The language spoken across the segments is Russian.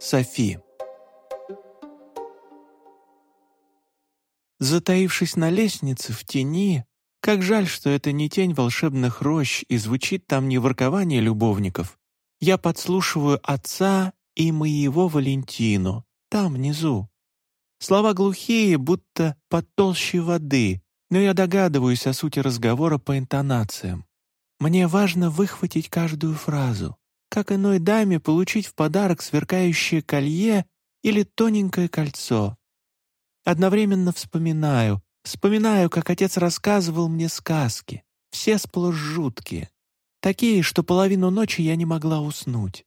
Софи. Затаившись на лестнице в тени, как жаль, что это не тень волшебных рощ и звучит там не воркование любовников, я подслушиваю отца и моего Валентину, там внизу. Слова глухие, будто под толщей воды, но я догадываюсь о сути разговора по интонациям. Мне важно выхватить каждую фразу, как иной даме получить в подарок сверкающее колье или тоненькое кольцо. Одновременно вспоминаю, вспоминаю, как отец рассказывал мне сказки, все сплошь жуткие, такие, что половину ночи я не могла уснуть.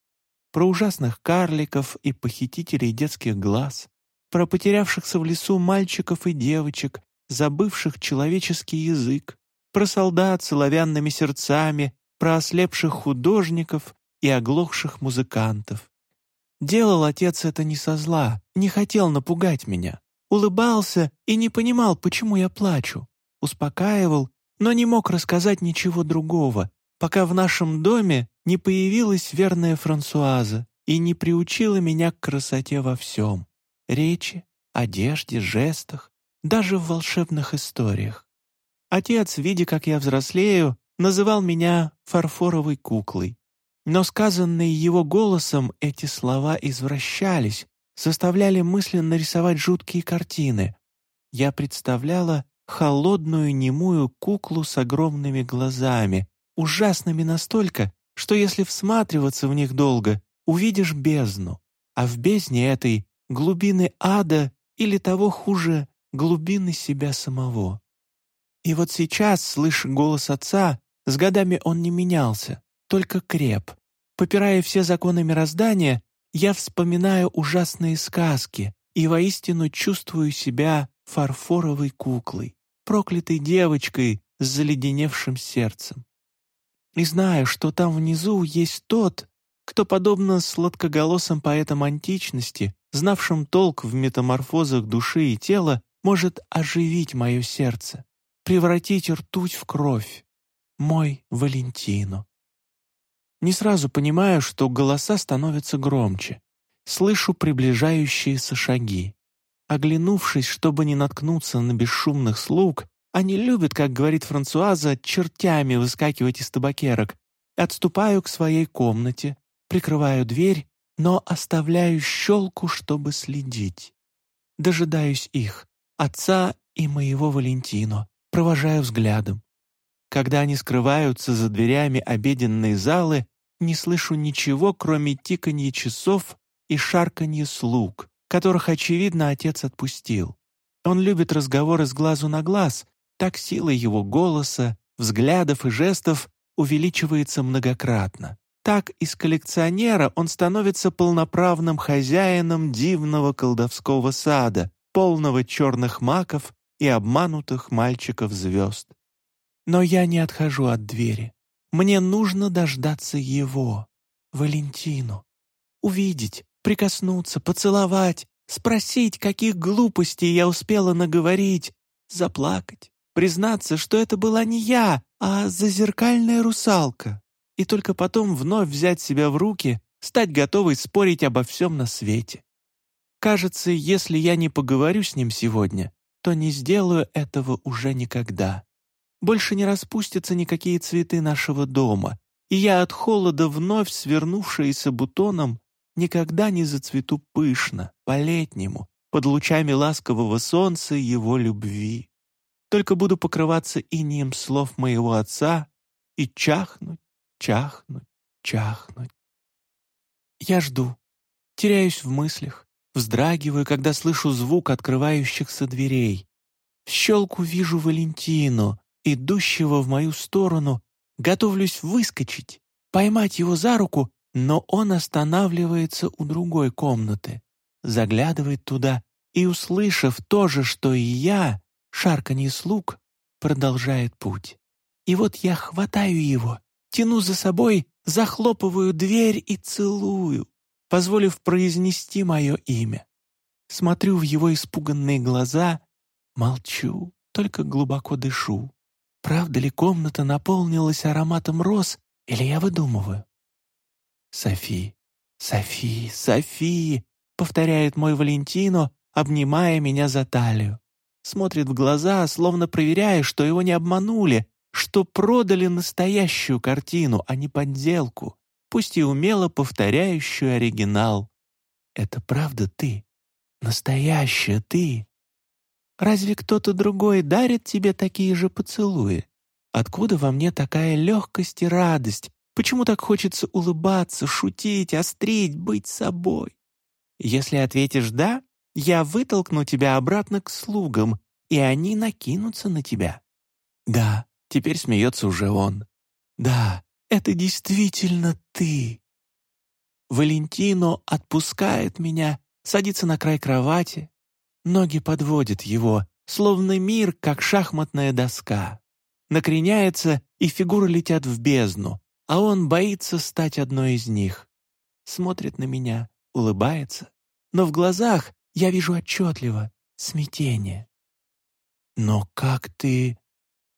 Про ужасных карликов и похитителей детских глаз, про потерявшихся в лесу мальчиков и девочек, забывших человеческий язык, про солдат с оловянными сердцами, про ослепших художников и оглохших музыкантов. Делал отец это не со зла, не хотел напугать меня. Улыбался и не понимал, почему я плачу. Успокаивал, но не мог рассказать ничего другого, пока в нашем доме не появилась верная Франсуаза и не приучила меня к красоте во всем — речи, одежде, жестах, даже в волшебных историях. Отец, видя, как я взрослею, называл меня фарфоровой куклой. Но сказанные его голосом эти слова извращались, заставляли мысленно рисовать жуткие картины. Я представляла холодную немую куклу с огромными глазами, ужасными настолько, что если всматриваться в них долго, увидишь бездну, а в бездне этой — глубины ада или того хуже — глубины себя самого. И вот сейчас, слыша голос отца, с годами он не менялся, только креп. Попирая все законы мироздания, я вспоминаю ужасные сказки и воистину чувствую себя фарфоровой куклой, проклятой девочкой с заледеневшим сердцем. И знаю, что там внизу есть тот, кто, подобно сладкоголосым поэтам античности, знавшим толк в метаморфозах души и тела, может оживить мое сердце, превратить ртуть в кровь. Мой Валентину. Не сразу понимаю, что голоса становятся громче. Слышу приближающиеся шаги. Оглянувшись, чтобы не наткнуться на бесшумных слуг, они любят, как говорит Франсуаза, чертями выскакивать из табакерок. Отступаю к своей комнате, прикрываю дверь, но оставляю щелку, чтобы следить. Дожидаюсь их, отца и моего Валентино, провожаю взглядом. Когда они скрываются за дверями обеденной залы, не слышу ничего, кроме тиканья часов и шарканья слуг, которых, очевидно, отец отпустил. Он любит разговоры с глазу на глаз, так сила его голоса, взглядов и жестов увеличивается многократно. Так из коллекционера он становится полноправным хозяином дивного колдовского сада, полного черных маков и обманутых мальчиков-звезд. Но я не отхожу от двери. Мне нужно дождаться его, Валентину. Увидеть, прикоснуться, поцеловать, спросить, каких глупостей я успела наговорить, заплакать, признаться, что это была не я, а зазеркальная русалка, и только потом вновь взять себя в руки, стать готовой спорить обо всем на свете. Кажется, если я не поговорю с ним сегодня, то не сделаю этого уже никогда больше не распустятся никакие цветы нашего дома, и я от холода, вновь свернувшаяся бутоном, никогда не зацвету пышно, по-летнему, под лучами ласкового солнца его любви. Только буду покрываться инием слов моего отца и чахнуть, чахнуть, чахнуть. Я жду, теряюсь в мыслях, вздрагиваю, когда слышу звук открывающихся дверей. В щелку вижу Валентину, идущего в мою сторону, готовлюсь выскочить, поймать его за руку, но он останавливается у другой комнаты, заглядывает туда и, услышав то же, что и я, шарканье слуг, продолжает путь. И вот я хватаю его, тяну за собой, захлопываю дверь и целую, позволив произнести мое имя. Смотрю в его испуганные глаза, молчу, только глубоко дышу. Правда ли комната наполнилась ароматом роз, или я выдумываю? Софи, «Софи, Софи!» — повторяет мой Валентино, обнимая меня за талию. Смотрит в глаза, словно проверяя, что его не обманули, что продали настоящую картину, а не подделку, пусть и умело повторяющую оригинал. «Это правда ты? Настоящая ты?» Разве кто-то другой дарит тебе такие же поцелуи? Откуда во мне такая легкость и радость? Почему так хочется улыбаться, шутить, острить, быть собой? Если ответишь «да», я вытолкну тебя обратно к слугам, и они накинутся на тебя. Да, теперь смеется уже он. Да, это действительно ты. Валентино отпускает меня, садится на край кровати, Ноги подводят его, словно мир, как шахматная доска. Накреняется, и фигуры летят в бездну, а он боится стать одной из них. Смотрит на меня, улыбается, но в глазах я вижу отчетливо смятение. «Но как ты...»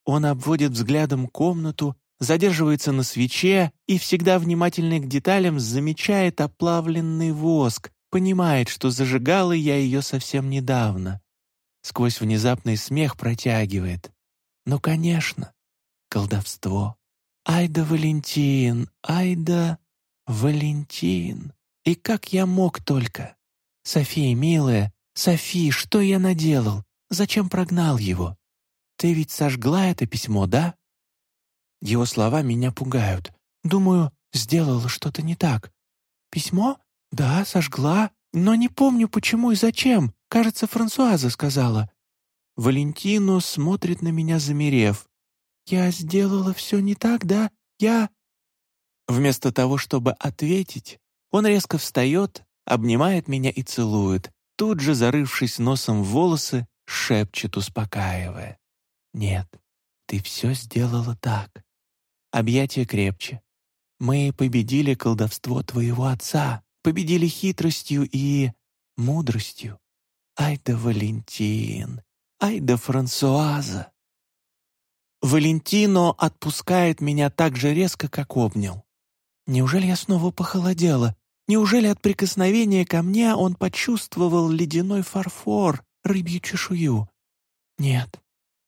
Он обводит взглядом комнату, задерживается на свече и, всегда внимательный к деталям, замечает оплавленный воск, Понимает, что зажигала я ее совсем недавно. Сквозь внезапный смех протягивает. Ну, конечно, колдовство. Ай да Валентин, ай да Валентин. И как я мог только? София, милая, Софи, что я наделал? Зачем прогнал его? Ты ведь сожгла это письмо, да? Его слова меня пугают. Думаю, сделала что-то не так. Письмо? «Да, сожгла, но не помню, почему и зачем. Кажется, Франсуаза сказала». Валентино смотрит на меня, замерев. «Я сделала все не так, да? Я...» Вместо того, чтобы ответить, он резко встает, обнимает меня и целует, тут же, зарывшись носом в волосы, шепчет, успокаивая. «Нет, ты все сделала так. Объятия крепче. Мы победили колдовство твоего отца победили хитростью и мудростью. Ай да Валентин, ай да Франсуаза. Валентино отпускает меня так же резко, как обнял. Неужели я снова похолодела? Неужели от прикосновения ко мне он почувствовал ледяной фарфор, рыбью чешую? Нет,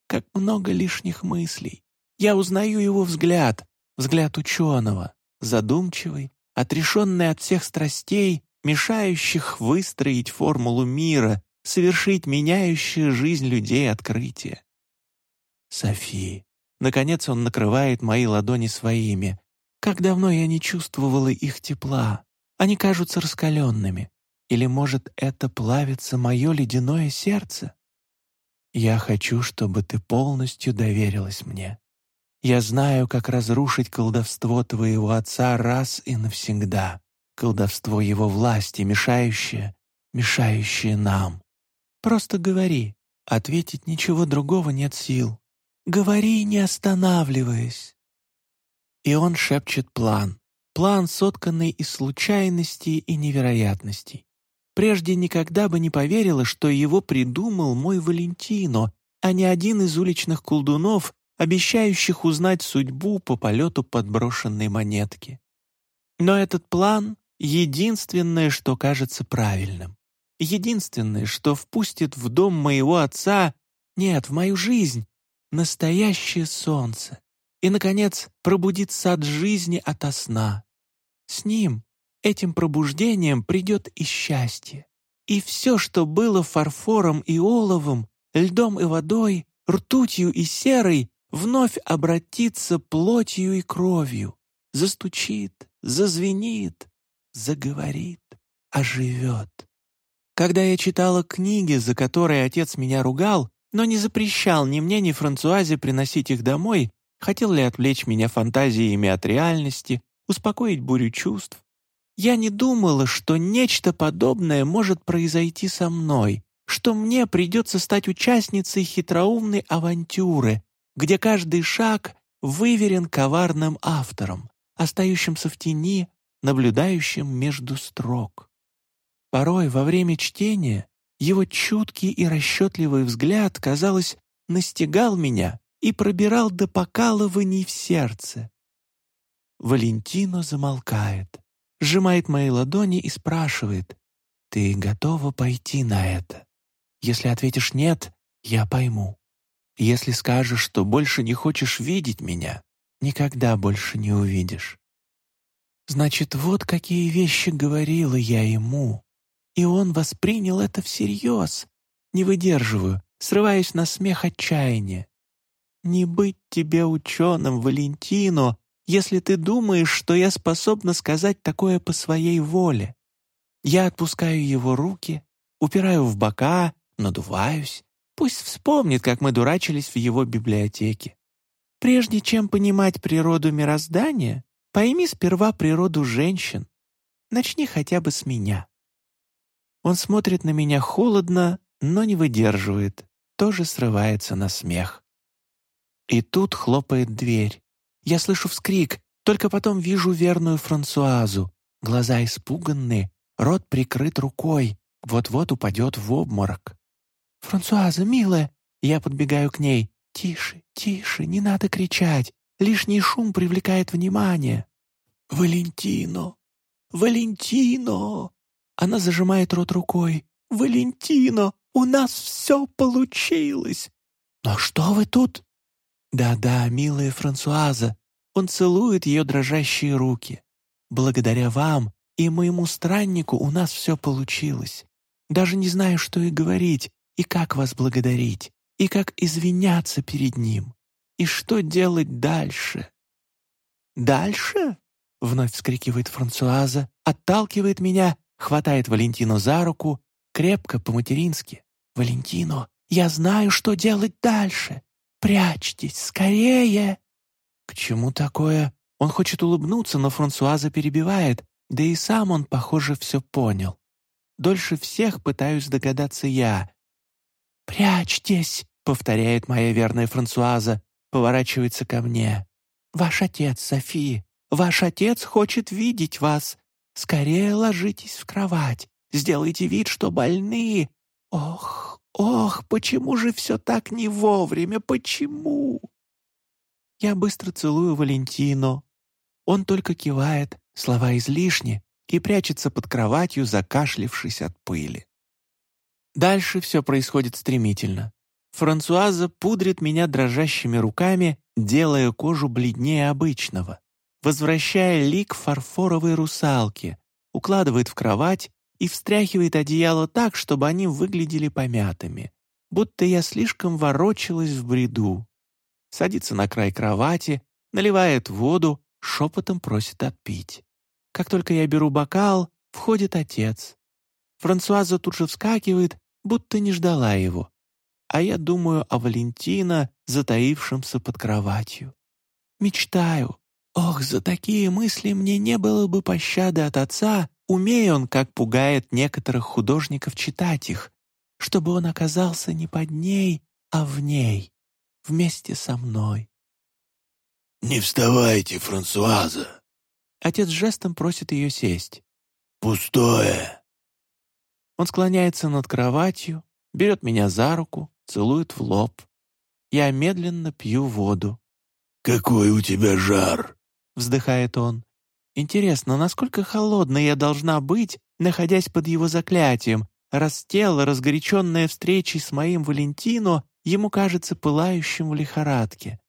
как много лишних мыслей. Я узнаю его взгляд, взгляд ученого, задумчивый, отрешенный от всех страстей, мешающих выстроить формулу мира, совершить меняющее жизнь людей открытие. Софи. Наконец он накрывает мои ладони своими. Как давно я не чувствовала их тепла. Они кажутся раскаленными. Или, может, это плавится мое ледяное сердце? Я хочу, чтобы ты полностью доверилась мне. Я знаю, как разрушить колдовство твоего отца раз и навсегда, колдовство его власти, мешающее, мешающее нам. Просто говори, ответить ничего другого нет сил. Говори, не останавливаясь. И он шепчет план. План, сотканный из случайностей и невероятностей. Прежде никогда бы не поверила, что его придумал мой Валентино, а не один из уличных колдунов, обещающих узнать судьбу по полету подброшенной монетки. Но этот план — единственное, что кажется правильным. Единственное, что впустит в дом моего отца, нет, в мою жизнь, настоящее солнце. И, наконец, пробудит сад жизни ото сна. С ним, этим пробуждением, придет и счастье. И все, что было фарфором и оловом, льдом и водой, ртутью и серой, вновь обратится плотью и кровью, застучит, зазвенит, заговорит, оживет. Когда я читала книги, за которые отец меня ругал, но не запрещал ни мне, ни Франсуазе приносить их домой, хотел ли отвлечь меня фантазиями от реальности, успокоить бурю чувств, я не думала, что нечто подобное может произойти со мной, что мне придется стать участницей хитроумной авантюры, где каждый шаг выверен коварным автором, остающимся в тени, наблюдающим между строк. Порой во время чтения его чуткий и расчетливый взгляд, казалось, настигал меня и пробирал до покалываний в сердце. Валентино замолкает. сжимает мои ладони и спрашивает, «Ты готова пойти на это? Если ответишь «нет», я пойму. Если скажешь, что больше не хочешь видеть меня, никогда больше не увидишь. Значит, вот какие вещи говорила я ему. И он воспринял это всерьез. Не выдерживаю, срываюсь на смех отчаяния. Не быть тебе ученым, Валентино, если ты думаешь, что я способна сказать такое по своей воле. Я отпускаю его руки, упираю в бока, надуваюсь. Пусть вспомнит, как мы дурачились в его библиотеке. Прежде чем понимать природу мироздания, пойми сперва природу женщин. Начни хотя бы с меня. Он смотрит на меня холодно, но не выдерживает, тоже срывается на смех. И тут хлопает дверь. Я слышу вскрик, только потом вижу верную Франсуазу. Глаза испуганные, рот прикрыт рукой, вот-вот упадет в обморок. «Франсуаза, милая!» Я подбегаю к ней. «Тише, тише, не надо кричать. Лишний шум привлекает внимание». «Валентино! Валентино!» Она зажимает рот рукой. «Валентино, у нас все получилось!» «Но что вы тут?» «Да-да, милая Франсуаза!» Он целует ее дрожащие руки. «Благодаря вам и моему страннику у нас все получилось. Даже не знаю, что и говорить, и как вас благодарить, и как извиняться перед ним, и что делать дальше. «Дальше?» — вновь вскрикивает Франсуаза, отталкивает меня, хватает Валентину за руку, крепко по-матерински. «Валентино, я знаю, что делать дальше. Прячьтесь, скорее!» К чему такое? Он хочет улыбнуться, но Франсуаза перебивает, да и сам он, похоже, все понял. Дольше всех пытаюсь догадаться я. «Прячьтесь!» — повторяет моя верная Франсуаза, поворачивается ко мне. «Ваш отец, Софи, ваш отец хочет видеть вас. Скорее ложитесь в кровать, сделайте вид, что больны. Ох, ох, почему же все так не вовремя, почему?» Я быстро целую Валентину. Он только кивает, слова излишни, и прячется под кроватью, закашлившись от пыли. Дальше все происходит стремительно. Франсуаза пудрит меня дрожащими руками, делая кожу бледнее обычного, возвращая лик фарфоровой русалки, укладывает в кровать и встряхивает одеяло так, чтобы они выглядели помятыми, будто я слишком ворочалась в бреду. Садится на край кровати, наливает воду, шепотом просит отпить. Как только я беру бокал, входит отец. Франсуаза тут же вскакивает, будто не ждала его. А я думаю о Валентина, затаившемся под кроватью. Мечтаю. Ох, за такие мысли мне не было бы пощады от отца, умея он, как пугает некоторых художников, читать их, чтобы он оказался не под ней, а в ней, вместе со мной. «Не вставайте, Франсуаза!» Отец жестом просит ее сесть. «Пустое!» Он склоняется над кроватью, берет меня за руку, целует в лоб. Я медленно пью воду. «Какой у тебя жар!» — вздыхает он. «Интересно, насколько холодной я должна быть, находясь под его заклятием, раз тело, разгоряченное встречей с моим Валентино, ему кажется пылающим в лихорадке?»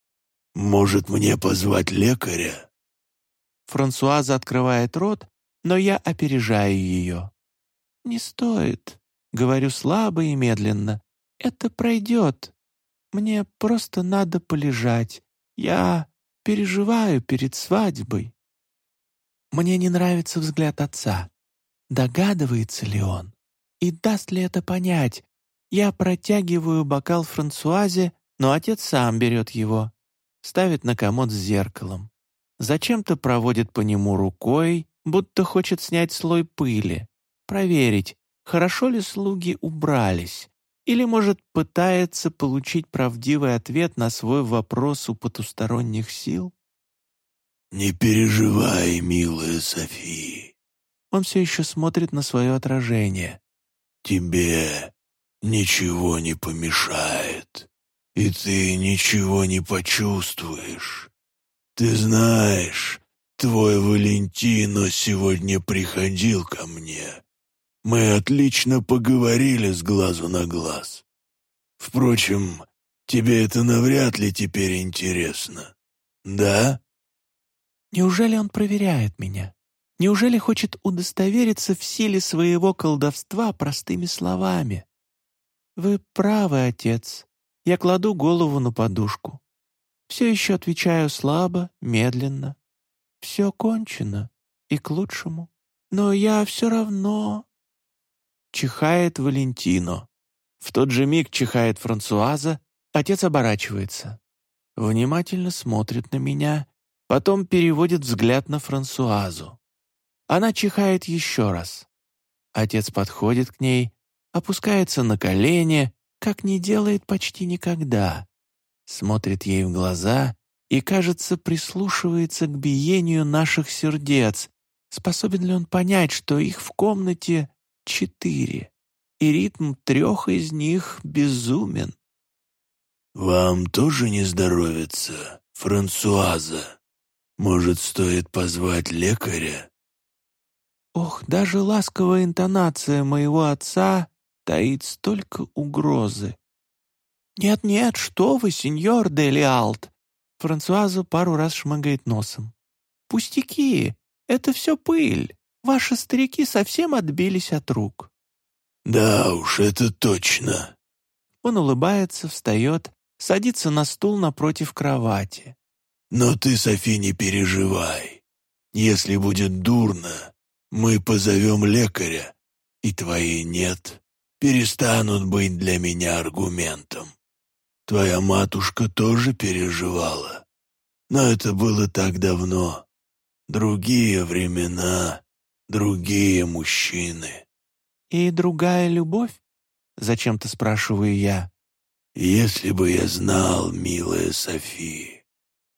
«Может, мне позвать лекаря?» Франсуаза открывает рот, но я опережаю ее. «Не стоит», — говорю слабо и медленно. «Это пройдет. Мне просто надо полежать. Я переживаю перед свадьбой». Мне не нравится взгляд отца. Догадывается ли он? И даст ли это понять? Я протягиваю бокал Франсуазе, но отец сам берет его, ставит на комод с зеркалом. Зачем-то проводит по нему рукой, будто хочет снять слой пыли проверить, хорошо ли слуги убрались, или, может, пытается получить правдивый ответ на свой вопрос у потусторонних сил? «Не переживай, милая Софи». Он все еще смотрит на свое отражение. «Тебе ничего не помешает, и ты ничего не почувствуешь. Ты знаешь, твой Валентино сегодня приходил ко мне. Мы отлично поговорили с глазу на глаз. Впрочем, тебе это навряд ли теперь интересно. Да? Неужели он проверяет меня? Неужели хочет удостовериться в силе своего колдовства простыми словами? Вы правы, отец. Я кладу голову на подушку. Все еще отвечаю слабо, медленно. Все кончено, и к лучшему. Но я все равно... Чихает Валентино. В тот же миг чихает Франсуаза, отец оборачивается. Внимательно смотрит на меня, потом переводит взгляд на Франсуазу. Она чихает еще раз. Отец подходит к ней, опускается на колени, как не делает почти никогда. Смотрит ей в глаза и, кажется, прислушивается к биению наших сердец. Способен ли он понять, что их в комнате четыре, и ритм трех из них безумен? «Вам тоже не здоровится, Франсуаза? Может, стоит позвать лекаря?» Ох, даже ласковая интонация моего отца таит столько угрозы. «Нет-нет, что вы, сеньор Дели Алт!» Франсуаза пару раз шмыгает носом. «Пустяки! Это все пыль! Ваши старики совсем отбились от рук!» «Да уж, это точно!» Он улыбается, встает, садится на стул напротив кровати. «Но ты, Софи, не переживай. Если будет дурно, мы позовем лекаря, и твоей нет перестанут быть для меня аргументом. Твоя матушка тоже переживала, но это было так давно. Другие времена, другие мужчины. «И другая любовь?» — зачем-то спрашиваю я. «Если бы я знал, милая София».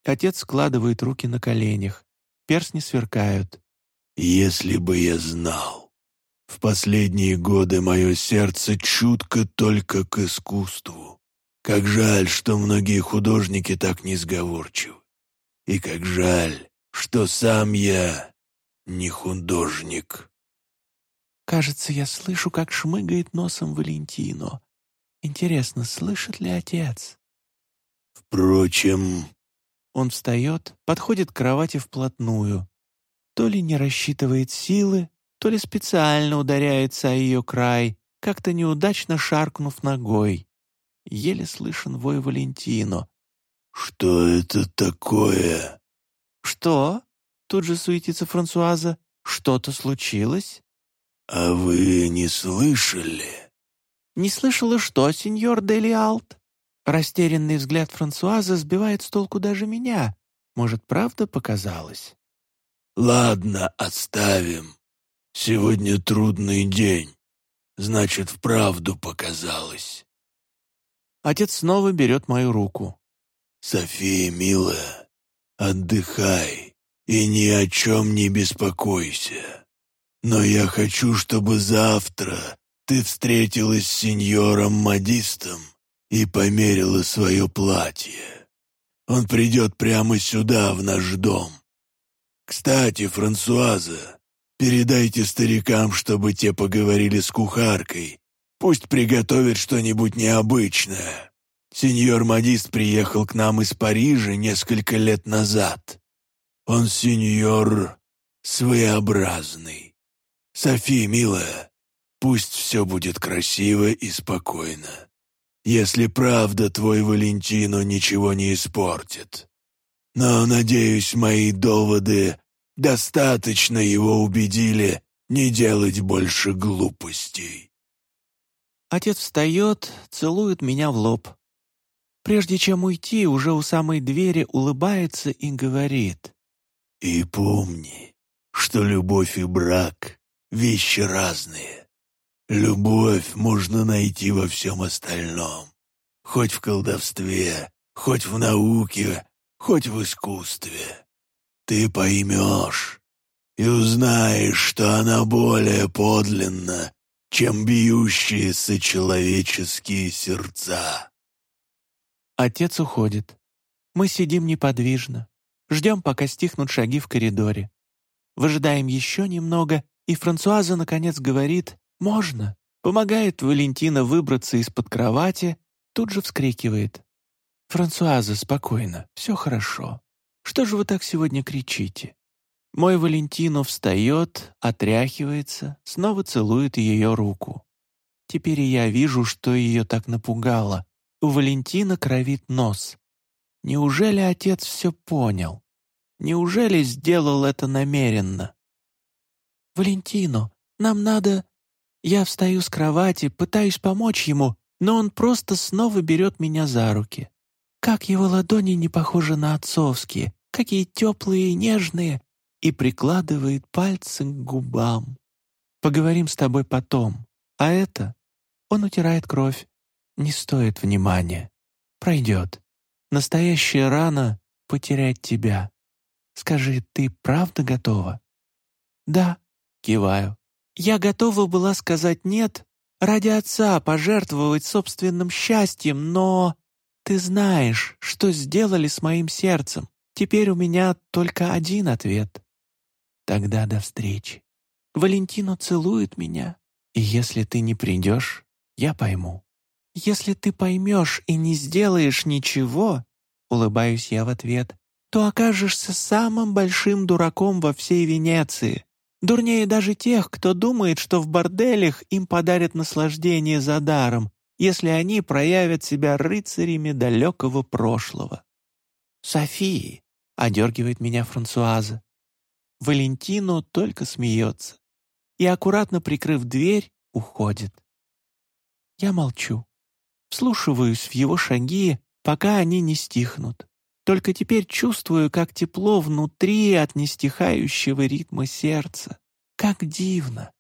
Отец складывает руки на коленях, перстни сверкают. «Если бы я знал». В последние годы мое сердце чутко только к искусству. Как жаль, что многие художники так несговорчивы. И как жаль, что сам я не художник. Кажется, я слышу, как шмыгает носом Валентино. Интересно, слышит ли отец? Впрочем... Он встает, подходит к кровати вплотную. То ли не рассчитывает силы, то ли специально ударяется о ее край, как-то неудачно шаркнув ногой. Еле слышен вой Валентино. «Что это такое?» «Что?» — тут же суетится Франсуаза. «Что-то случилось?» «А вы не слышали?» «Не слышала что, сеньор Дели Алт?» Растерянный взгляд Франсуаза сбивает с толку даже меня. Может, правда показалось? «Ладно, оставим. Сегодня трудный день. Значит, вправду показалось. Отец снова берет мою руку. София, милая, отдыхай и ни о чем не беспокойся. Но я хочу, чтобы завтра ты встретилась с сеньором-модистом и померила свое платье. Он придет прямо сюда, в наш дом. Кстати, Франсуаза, Передайте старикам, чтобы те поговорили с кухаркой. Пусть приготовят что-нибудь необычное. Сеньор-модист приехал к нам из Парижа несколько лет назад. Он сеньор своеобразный. Софи, милая, пусть все будет красиво и спокойно. Если правда, твой Валентино ничего не испортит. Но, надеюсь, мои доводы Достаточно его убедили не делать больше глупостей. Отец встает, целует меня в лоб. Прежде чем уйти, уже у самой двери улыбается и говорит. «И помни, что любовь и брак — вещи разные. Любовь можно найти во всем остальном, хоть в колдовстве, хоть в науке, хоть в искусстве ты поймешь и узнаешь, что она более подлинна, чем бьющиеся человеческие сердца. Отец уходит. Мы сидим неподвижно. Ждем, пока стихнут шаги в коридоре. Выжидаем еще немного, и Франсуаза наконец говорит «Можно». Помогает Валентина выбраться из-под кровати, тут же вскрикивает. «Франсуаза, спокойно, все хорошо. Что же вы так сегодня кричите?» Мой Валентино встает, отряхивается, снова целует ее руку. Теперь я вижу, что ее так напугало. У Валентина кровит нос. Неужели отец все понял? Неужели сделал это намеренно? «Валентино, нам надо...» Я встаю с кровати, пытаюсь помочь ему, но он просто снова берет меня за руки. Как его ладони не похожи на отцовские, какие теплые и нежные, и прикладывает пальцы к губам. Поговорим с тобой потом, а это... Он утирает кровь. Не стоит внимания. Пройдет. Настоящая рана — потерять тебя. Скажи, ты правда готова? Да, киваю. Я готова была сказать «нет», ради отца пожертвовать собственным счастьем, но... Ты знаешь, что сделали с моим сердцем. Теперь у меня только один ответ. Тогда до встречи. Валентино целует меня, и если ты не придешь, я пойму. Если ты поймешь и не сделаешь ничего, улыбаюсь я в ответ, то окажешься самым большим дураком во всей Венеции. Дурнее даже тех, кто думает, что в борделях им подарят наслаждение за даром, если они проявят себя рыцарями далекого прошлого. «Софии!» — одергивает меня Франсуаза. Валентино только смеется и, аккуратно прикрыв дверь, уходит. Я молчу, вслушиваюсь в его шаги, пока они не стихнут. Только теперь чувствую, как тепло внутри от нестихающего ритма сердца. Как дивно!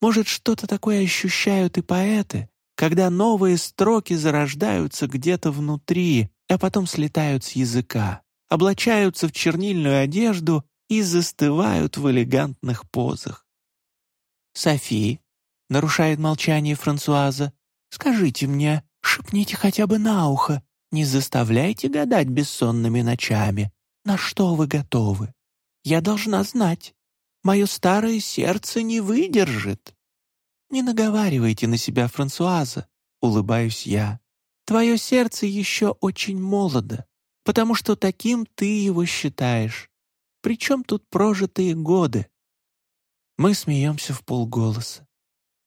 Может, что-то такое ощущают и поэты, когда новые строки зарождаются где-то внутри, а потом слетают с языка, облачаются в чернильную одежду и застывают в элегантных позах. «Софи», — нарушает молчание Франсуаза, «скажите мне, шепните хотя бы на ухо, не заставляйте гадать бессонными ночами. На что вы готовы? Я должна знать. Мое старое сердце не выдержит». «Не наговаривайте на себя, Франсуаза», — улыбаюсь я. «Твое сердце еще очень молодо, потому что таким ты его считаешь. Причем тут прожитые годы?» Мы смеемся в полголоса.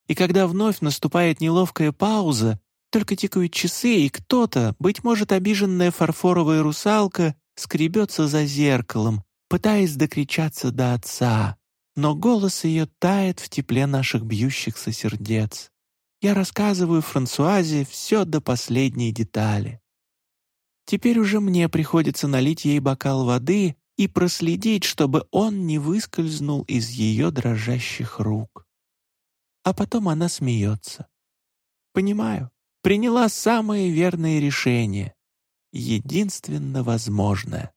И когда вновь наступает неловкая пауза, только тикают часы, и кто-то, быть может, обиженная фарфоровая русалка, скребется за зеркалом, пытаясь докричаться до отца. Но голос ее тает в тепле наших бьющихся сердец. Я рассказываю Франсуазе все до последней детали. Теперь уже мне приходится налить ей бокал воды и проследить, чтобы он не выскользнул из ее дрожащих рук. А потом она смеется. Понимаю, приняла самое верное решение, единственно возможное.